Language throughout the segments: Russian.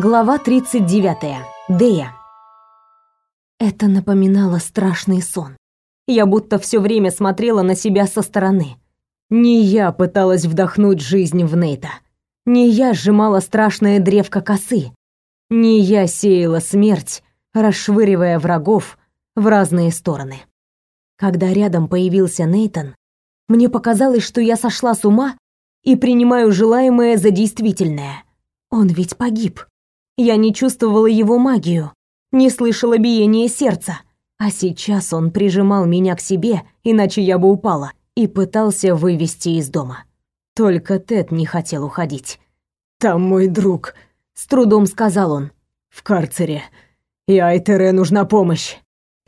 Глава 39. Дея. Это напоминало страшный сон. Я будто все время смотрела на себя со стороны. Не я пыталась вдохнуть жизнь в Нейта. Не я сжимала страшное древко косы. Не я сеяла смерть, расшвыривая врагов в разные стороны. Когда рядом появился Нейтон, мне показалось, что я сошла с ума и принимаю желаемое за действительное. Он ведь погиб. Я не чувствовала его магию, не слышала биения сердца. А сейчас он прижимал меня к себе, иначе я бы упала, и пытался вывести из дома. Только Тед не хотел уходить. «Там мой друг», — с трудом сказал он. «В карцере. И Айтере нужна помощь.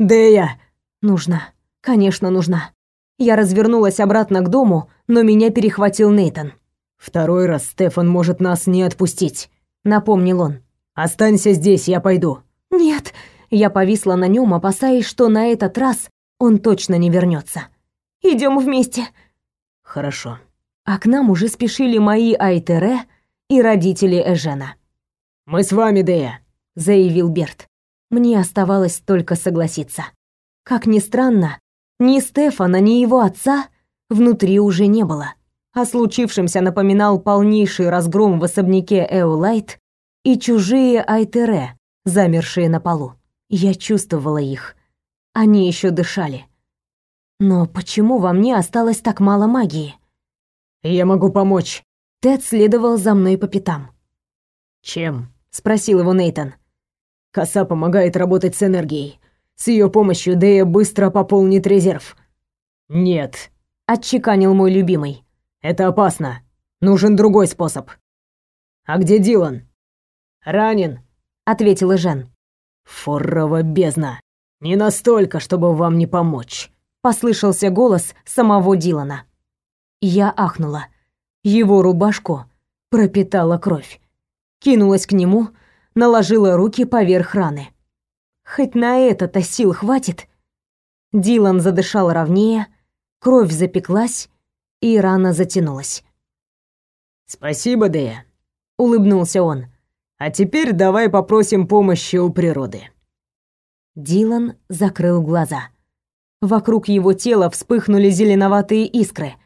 Дея!» «Нужна. Конечно, нужна». Я развернулась обратно к дому, но меня перехватил Нейтон. «Второй раз Стефан может нас не отпустить», — напомнил он. Останься здесь, я пойду. Нет, я повисла на нем, опасаясь, что на этот раз он точно не вернется. Идем вместе. Хорошо. А к нам уже спешили мои Айтере и родители Эжена. Мы с вами, Дея, заявил Берт. Мне оставалось только согласиться. Как ни странно, ни Стефана, ни его отца внутри уже не было. О случившемся напоминал полнейший разгром в особняке Эолайт и чужие айтере, замершие на полу. Я чувствовала их. Они еще дышали. Но почему во мне осталось так мало магии? Я могу помочь. Тед следовал за мной по пятам. Чем? спросил его Нейтон. Коса помогает работать с энергией. С ее помощью Дэя быстро пополнит резерв. Нет, отчеканил мой любимый. Это опасно. Нужен другой способ. А где Дилан? «Ранен», — ответила Жен. «Форрова бездна! Не настолько, чтобы вам не помочь», — послышался голос самого Дилана. Я ахнула. Его рубашку пропитала кровь. Кинулась к нему, наложила руки поверх раны. Хоть на это-то сил хватит. Дилан задышал ровнее, кровь запеклась, и рана затянулась. «Спасибо, Дея», — улыбнулся он. А теперь давай попросим помощи у природы. Дилан закрыл глаза. Вокруг его тела вспыхнули зеленоватые искры,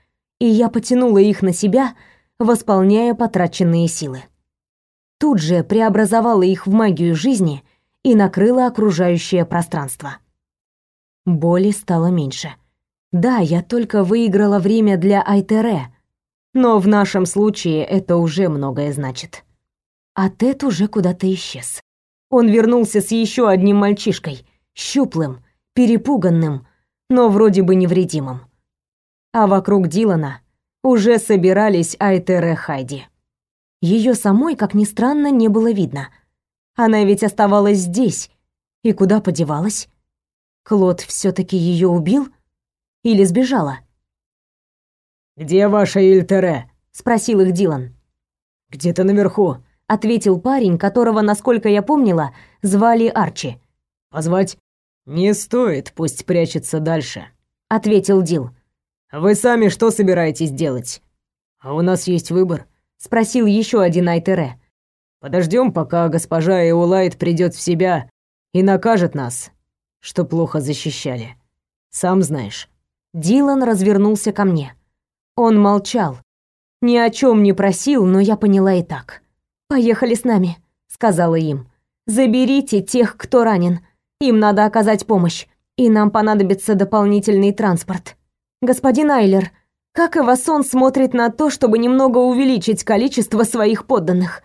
и я потянула их на себя, восполняя потраченные силы. Тут же преобразовала их в магию жизни и накрыла окружающее пространство. Боли стало меньше. Да, я только выиграла время для Айтере, но в нашем случае это уже многое значит. А Тед уже куда-то исчез. Он вернулся с еще одним мальчишкой, щуплым, перепуганным, но вроде бы невредимым. А вокруг Дилана уже собирались Айтере Хайди. Ее самой, как ни странно, не было видно. Она ведь оставалась здесь. И куда подевалась? Клод все таки ее убил? Или сбежала? «Где ваша Ильтере?» — спросил их Дилан. «Где-то наверху ответил парень, которого, насколько я помнила, звали Арчи. Позвать не стоит, пусть прячется дальше, ответил Дил. Вы сами что собираетесь делать? А у нас есть выбор, спросил еще один Айтере. Подождем, пока госпожа Эулайт придет в себя и накажет нас, что плохо защищали. Сам знаешь. Дилан развернулся ко мне. Он молчал, ни о чем не просил, но я поняла и так. «Поехали с нами», — сказала им. «Заберите тех, кто ранен. Им надо оказать помощь, и нам понадобится дополнительный транспорт. Господин Айлер, как Эвасон смотрит на то, чтобы немного увеличить количество своих подданных?»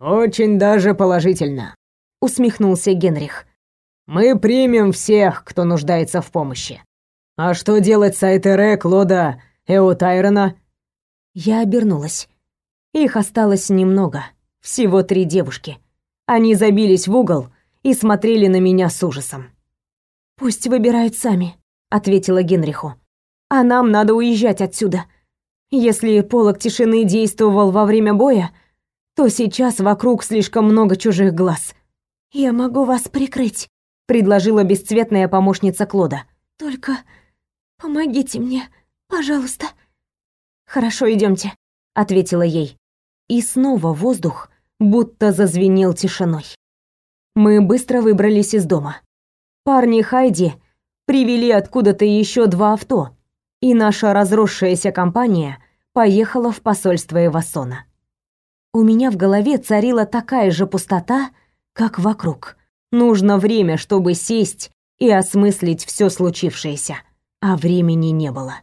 «Очень даже положительно», — усмехнулся Генрих. «Мы примем всех, кто нуждается в помощи. А что делать с Айтере, Клода, Эотайрона?» Я обернулась. Их осталось немного. Всего три девушки. Они забились в угол и смотрели на меня с ужасом. «Пусть выбирают сами», — ответила Генриху. «А нам надо уезжать отсюда. Если полог тишины действовал во время боя, то сейчас вокруг слишком много чужих глаз». «Я могу вас прикрыть», — предложила бесцветная помощница Клода. «Только помогите мне, пожалуйста». «Хорошо, идемте», — ответила ей. И снова воздух будто зазвенел тишиной. Мы быстро выбрались из дома. Парни Хайди привели откуда-то еще два авто, и наша разросшаяся компания поехала в посольство Эвасона. У меня в голове царила такая же пустота, как вокруг. Нужно время, чтобы сесть и осмыслить все случившееся, а времени не было.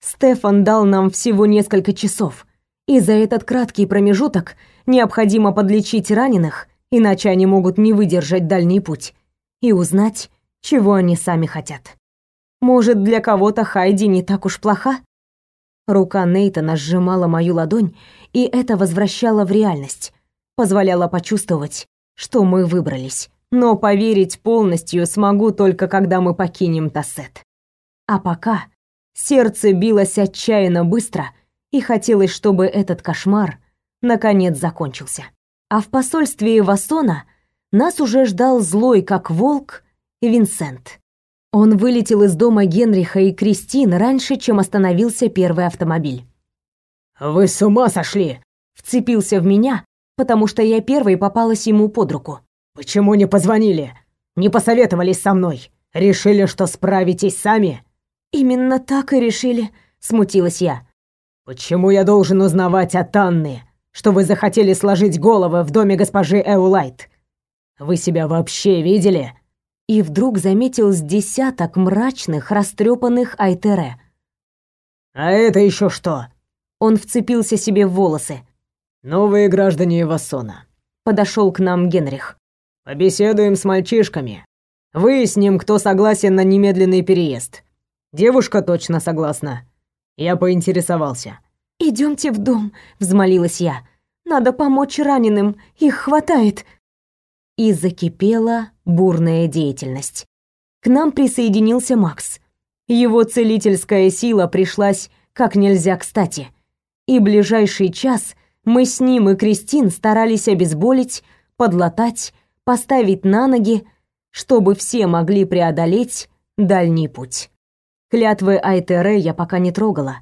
Стефан дал нам всего несколько часов, и за этот краткий промежуток необходимо подлечить раненых, иначе они могут не выдержать дальний путь, и узнать, чего они сами хотят. Может, для кого-то Хайди не так уж плоха? Рука Нейтана сжимала мою ладонь, и это возвращало в реальность, позволяло почувствовать, что мы выбрались. Но поверить полностью смогу только когда мы покинем Тассет. А пока сердце билось отчаянно быстро, и хотелось, чтобы этот кошмар наконец закончился. А в посольстве Вассона нас уже ждал злой, как волк, Винсент. Он вылетел из дома Генриха и Кристин раньше, чем остановился первый автомобиль. «Вы с ума сошли!» Вцепился в меня, потому что я первой попалась ему под руку. «Почему не позвонили? Не посоветовались со мной? Решили, что справитесь сами?» «Именно так и решили», — смутилась я. «Почему я должен узнавать от Анны, что вы захотели сложить головы в доме госпожи Эулайт? Вы себя вообще видели?» и вдруг заметил с десяток мрачных, растрепанных Айтере. «А это еще что?» Он вцепился себе в волосы. «Новые граждане Вассона». Подошел к нам Генрих. «Побеседуем с мальчишками. Выясним, кто согласен на немедленный переезд. Девушка точно согласна. Я поинтересовался». Идемте в дом», — взмолилась я. «Надо помочь раненым, их хватает» и закипела бурная деятельность. К нам присоединился Макс. Его целительская сила пришлась как нельзя кстати. И ближайший час мы с ним и Кристин старались обезболить, подлатать, поставить на ноги, чтобы все могли преодолеть дальний путь. Клятвы Айтере я пока не трогала.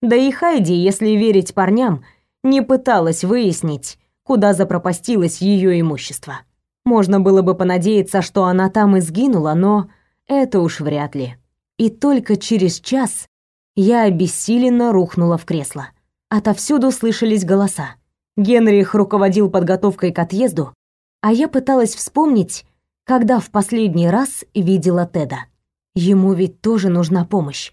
Да и Хайди, если верить парням, не пыталась выяснить, куда запропастилось ее имущество. Можно было бы понадеяться, что она там и сгинула, но это уж вряд ли. И только через час я обессиленно рухнула в кресло. Отовсюду слышались голоса. Генрих руководил подготовкой к отъезду, а я пыталась вспомнить, когда в последний раз видела Теда. Ему ведь тоже нужна помощь,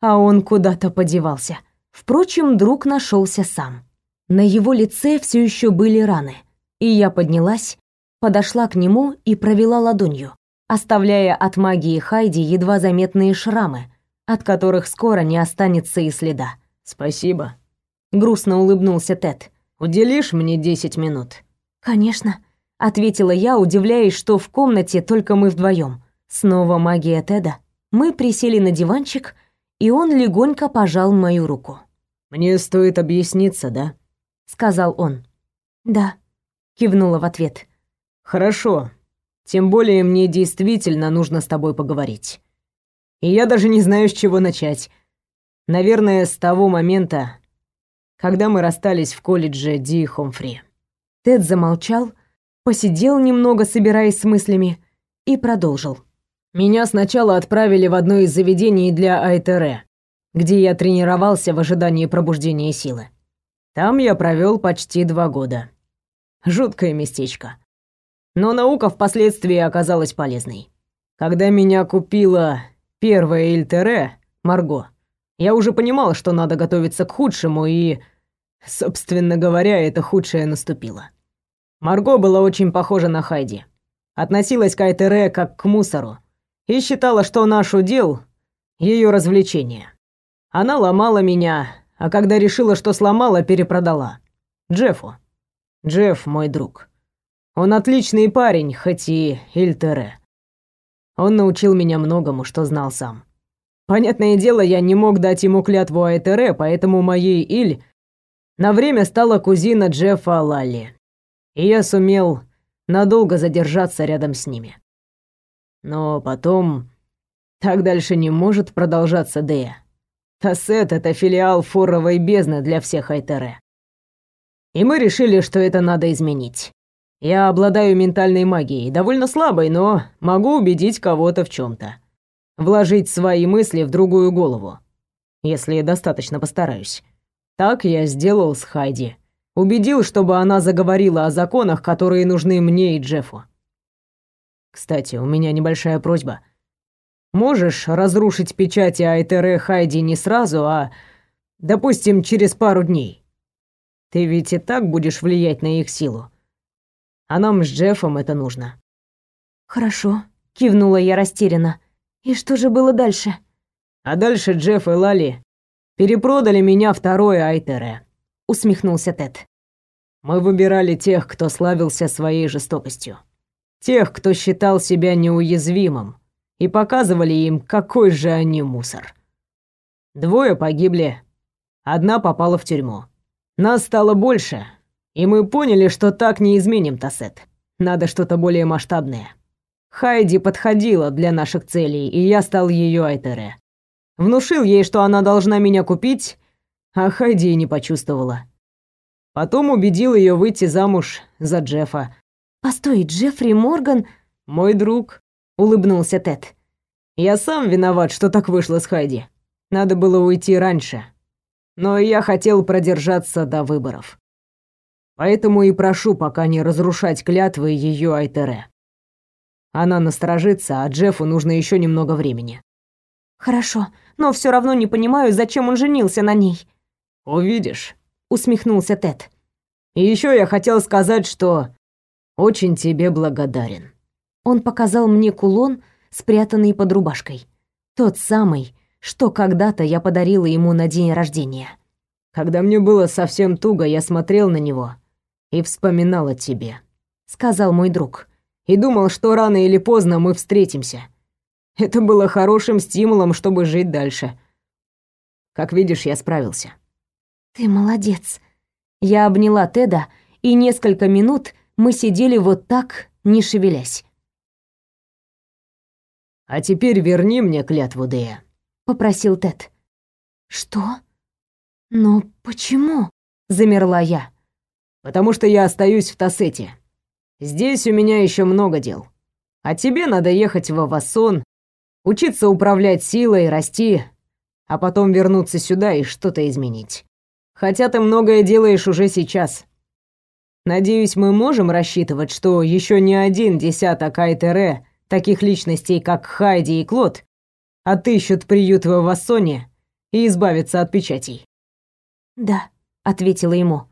а он куда-то подевался. Впрочем, друг нашелся сам. На его лице все еще были раны, и я поднялась, подошла к нему и провела ладонью, оставляя от магии Хайди едва заметные шрамы, от которых скоро не останется и следа. «Спасибо», — грустно улыбнулся Тед. «Уделишь мне десять минут?» «Конечно», — ответила я, удивляясь, что в комнате только мы вдвоем. Снова магия Теда. Мы присели на диванчик, и он легонько пожал мою руку. «Мне стоит объясниться, да?» — сказал он. «Да», — кивнула в ответ. Хорошо. Тем более мне действительно нужно с тобой поговорить. И я даже не знаю, с чего начать. Наверное, с того момента, когда мы расстались в колледже Ди Хомфри. Тед замолчал, посидел немного, собираясь с мыслями, и продолжил. Меня сначала отправили в одно из заведений для Айтере, где я тренировался в ожидании пробуждения силы. Там я провел почти два года. Жуткое местечко но наука впоследствии оказалась полезной. Когда меня купила первая Ильтере, Марго, я уже понимал, что надо готовиться к худшему, и, собственно говоря, это худшее наступило. Марго была очень похожа на Хайди. Относилась к Айтере как к мусору и считала, что наш удел — ее развлечение. Она ломала меня, а когда решила, что сломала, перепродала. Джеффу. Джефф мой друг. Он отличный парень, хоть и Ильтере. Он научил меня многому, что знал сам. Понятное дело, я не мог дать ему клятву Айтере, поэтому моей Иль на время стала кузина Джеффа Лалли. И я сумел надолго задержаться рядом с ними. Но потом... Так дальше не может продолжаться Дея. Тассет — это филиал форовой бездны для всех Айтере. И мы решили, что это надо изменить. Я обладаю ментальной магией, довольно слабой, но могу убедить кого-то в чем то Вложить свои мысли в другую голову, если достаточно постараюсь. Так я сделал с Хайди. Убедил, чтобы она заговорила о законах, которые нужны мне и Джеффу. Кстати, у меня небольшая просьба. Можешь разрушить печати Айтере Хайди не сразу, а, допустим, через пару дней? Ты ведь и так будешь влиять на их силу. А нам с Джеффом это нужно. Хорошо, кивнула я растерянно. И что же было дальше? А дальше Джефф и Лали перепродали меня второе Айтере, усмехнулся Тед. Мы выбирали тех, кто славился своей жестокостью. Тех, кто считал себя неуязвимым, и показывали им, какой же они мусор. Двое погибли, одна попала в тюрьму. Нас стало больше, и мы поняли, что так не изменим Тассет. Надо что-то более масштабное. Хайди подходила для наших целей, и я стал ее Айтере. Внушил ей, что она должна меня купить, а Хайди не почувствовала. Потом убедил ее выйти замуж за Джеффа. «Постой, Джеффри Морган...» «Мой друг», — улыбнулся Тед. «Я сам виноват, что так вышло с Хайди. Надо было уйти раньше. Но я хотел продержаться до выборов. Поэтому и прошу пока не разрушать клятвы ее Айтере. Она насторожится, а Джеффу нужно еще немного времени. Хорошо, но все равно не понимаю, зачем он женился на ней. Увидишь, усмехнулся Тед. И еще я хотел сказать, что очень тебе благодарен. Он показал мне кулон, спрятанный под рубашкой. Тот самый, что когда-то я подарила ему на день рождения. Когда мне было совсем туго, я смотрел на него и вспоминал о тебе», — сказал мой друг. «И думал, что рано или поздно мы встретимся. Это было хорошим стимулом, чтобы жить дальше. Как видишь, я справился». «Ты молодец». Я обняла Теда, и несколько минут мы сидели вот так, не шевелясь. «А теперь верни мне клятву, Дея», — попросил Тед. «Что? Но почему?» — замерла я потому что я остаюсь в Тассете. Здесь у меня еще много дел. А тебе надо ехать в Авасон, учиться управлять силой, расти, а потом вернуться сюда и что-то изменить. Хотя ты многое делаешь уже сейчас. Надеюсь, мы можем рассчитывать, что еще не один десяток Айтере, таких личностей, как Хайди и Клод, отыщут приют в Авасоне и избавятся от печатей. «Да», — ответила ему.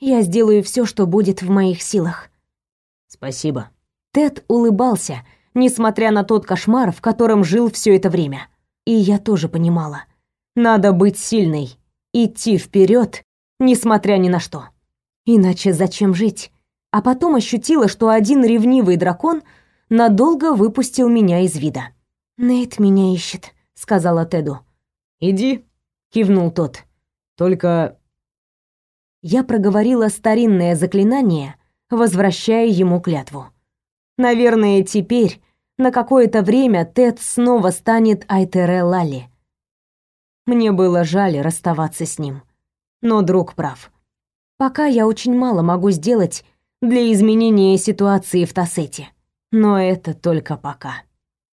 Я сделаю все, что будет в моих силах. Спасибо. Тед улыбался, несмотря на тот кошмар, в котором жил все это время. И я тоже понимала. Надо быть сильной, идти вперед, несмотря ни на что. Иначе зачем жить? А потом ощутила, что один ревнивый дракон надолго выпустил меня из вида. «Нейт меня ищет», — сказала Теду. «Иди», — кивнул тот. «Только я проговорила старинное заклинание, возвращая ему клятву. Наверное, теперь на какое-то время Тед снова станет Айтере Лали. Мне было жаль расставаться с ним, но друг прав. Пока я очень мало могу сделать для изменения ситуации в Тассете, но это только пока.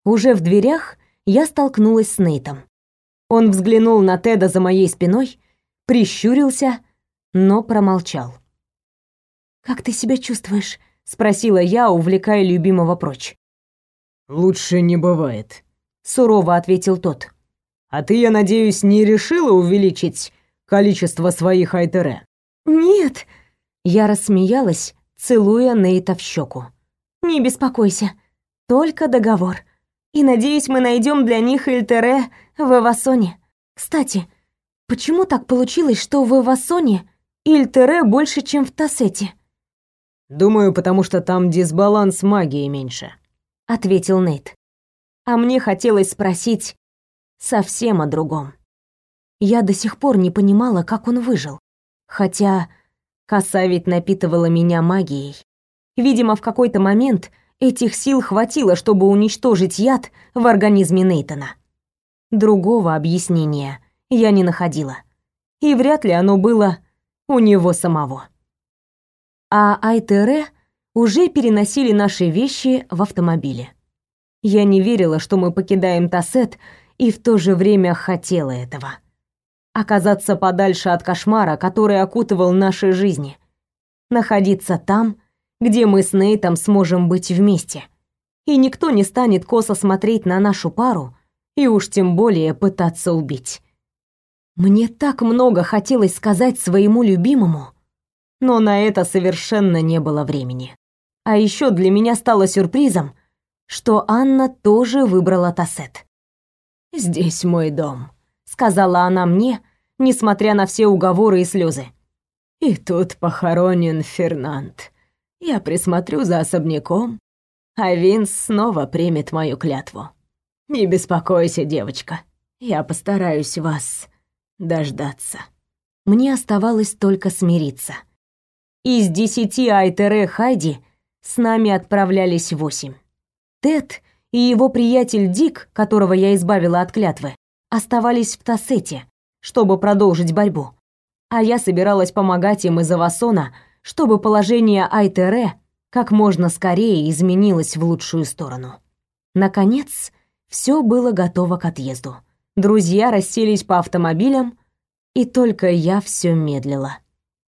Уже в дверях я столкнулась с Нейтом. Он взглянул на Теда за моей спиной, прищурился но промолчал. «Как ты себя чувствуешь?» — спросила я, увлекая любимого прочь. «Лучше не бывает», — сурово ответил тот. «А ты, я надеюсь, не решила увеличить количество своих айтере?» «Нет», — я рассмеялась, целуя Нейта в щеку. «Не беспокойся, только договор. И надеюсь, мы найдем для них Эльтере в Эвасоне. Кстати, почему так получилось, что в Эвасоне Ильтере больше, чем в Тассете. Думаю, потому что там дисбаланс магии меньше, ответил Нейт. А мне хотелось спросить совсем о другом. Я до сих пор не понимала, как он выжил. Хотя коса ведь напитывала меня магией. Видимо, в какой-то момент этих сил хватило, чтобы уничтожить яд в организме Нейтона. Другого объяснения я не находила. И вряд ли оно было у него самого. а Айтере уже переносили наши вещи в автомобиле. Я не верила, что мы покидаем Тассет, и в то же время хотела этого. Оказаться подальше от кошмара, который окутывал наши жизни. Находиться там, где мы с Нейтом сможем быть вместе. И никто не станет косо смотреть на нашу пару и уж тем более пытаться убить. Мне так много хотелось сказать своему любимому, но на это совершенно не было времени. А еще для меня стало сюрпризом, что Анна тоже выбрала Тассет. «Здесь мой дом», — сказала она мне, несмотря на все уговоры и слезы. «И тут похоронен Фернанд. Я присмотрю за особняком, а Винс снова примет мою клятву. Не беспокойся, девочка, я постараюсь вас дождаться». Мне оставалось только смириться. Из десяти Айтере Хайди с нами отправлялись восемь. Тед и его приятель Дик, которого я избавила от клятвы, оставались в Тассете, чтобы продолжить борьбу. А я собиралась помогать им из Авасона, чтобы положение Айтере как можно скорее изменилось в лучшую сторону. Наконец, все было готово к отъезду. Друзья расселись по автомобилям, и только я все медлила.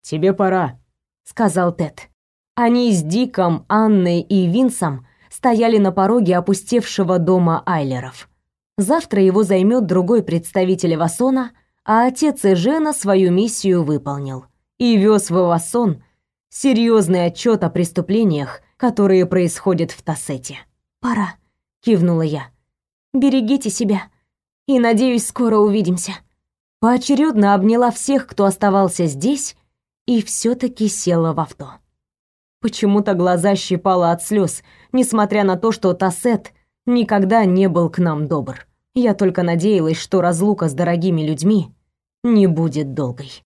«Тебе пора», — сказал Тед. Они с Диком, Анной и Винсом стояли на пороге опустевшего дома Айлеров. Завтра его займет другой представитель Эвасона, а отец Эжена свою миссию выполнил и вез в Эвасон серьезный отчет о преступлениях, которые происходят в Тассете. «Пора», — кивнула я. «Берегите себя и, надеюсь, скоро увидимся». Поочередно обняла всех, кто оставался здесь, и все таки села в авто. Почему-то глаза щипало от слез, несмотря на то, что Тассет никогда не был к нам добр. Я только надеялась, что разлука с дорогими людьми не будет долгой.